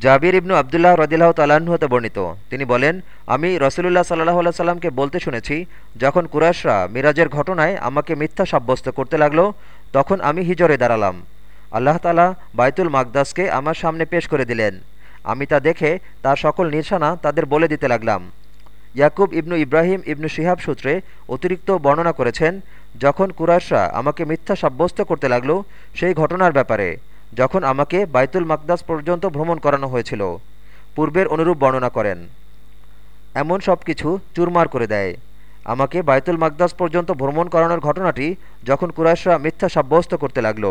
জাবির ইবনু আবদুল্লাহ রদিল্লাহ তালাহ হতে বর্ণিত। তিনি বলেন, আমি রসুলুল্লাহ সাল্লাহ আল্লাহ সাল্লামকে বলতে শুনেছি, যখন কুরাশরা মিরাজের ঘটনায় আমাকে মিথ্যা সাব্যস্ত করতে লাগল, তখন আমি হিজরে দাঁড়ালাম। আল্লাহ তালা বাইতুল মাকদাসকে আমার সামনে পেশ করে দিলেন। আমি তা দেখে তার সকল নিশানা তাদের বলে দিতে লাগলাম। ইয়াকুব ইবনু ইব্রাহিম ইবনু শিহাব সূত্রে অতিরিক্ত বর্ণনা করেছেন, যখন কুরাশরা আমাকে মিথ্যা সাব্যস্ত করতে লাগল, সেই ঘটনার ব্যাপারে যখন আমাকে বাইতুল মাকদাস পর্যন্ত ভ্রমণ করানো হয়েছিল, পূর্বের অনুরূপ বর্ণনা করেন। এমন সব কিছু চুরমার করে দেয়। আমাকে বাইতুল মাকদাস পর্যন্ত ভ্রমণ করানোর ঘটনাটি যখন কুরাইশরা মিথ্যা সাব্যস্ত করতে লাগল।